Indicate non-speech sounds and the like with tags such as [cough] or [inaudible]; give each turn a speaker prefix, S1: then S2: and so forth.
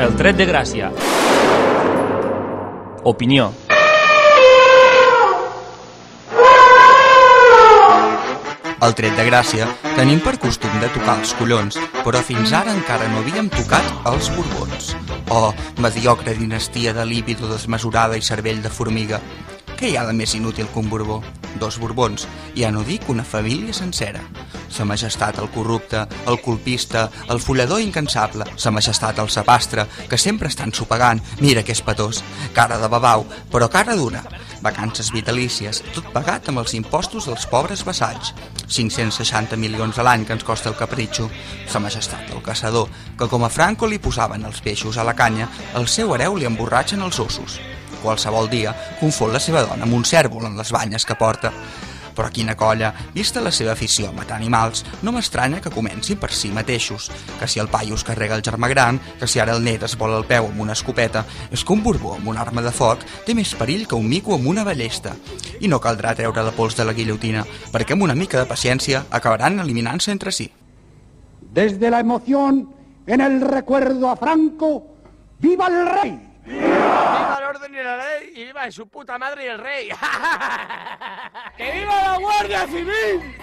S1: Tret de gràcia. Opinió.
S2: El tret de gràcia tenim per costum de tocar els collons, però fins ara encara no havíem tocat els borbons. Oh, mediocre dinastia de líbido desmesurada i cervell de formiga. Què hi ha de més inútil que un borbó? Dos borbons, ja no dic una família sencera. Sa majestat el corrupte, el colpista, el follador incansable, sa majestat el sapastre, que sempre està ensopegant, mira que és petós, cara de babau, però cara dura, vacances vitalícies, tot pagat amb els impostos dels pobres vassalls. 560 milions a l'any que ens costa el capritxo. Sa majestat, el caçador, que com a Franco li posaven els peixos a la canya, el seu hereu li emborratxen els ossos. Qualsevol dia confon la seva dona amb un cèrvol en les banyes que porta. Però quina colla, vista la seva afició a matar animals, no m'estranya que comenci per si mateixos, que si el paio es carrega el germà gran, que si ara el net es vola el peu amb una escopeta, és que un borbó amb una arma de foc té més perill que un mico amb una ballesta. I no caldrà treure la pols de la guillotina, perquè amb una mica de paciència acabaran eliminant-se entre si.
S3: Desde la emoción en el recuerdo a Franco, ¡viva el rey!
S4: ¡Viva el orden y la ley! ¡Y viva su puta madre y el rey! [laughs] ¡Que viva la Guardia Civil!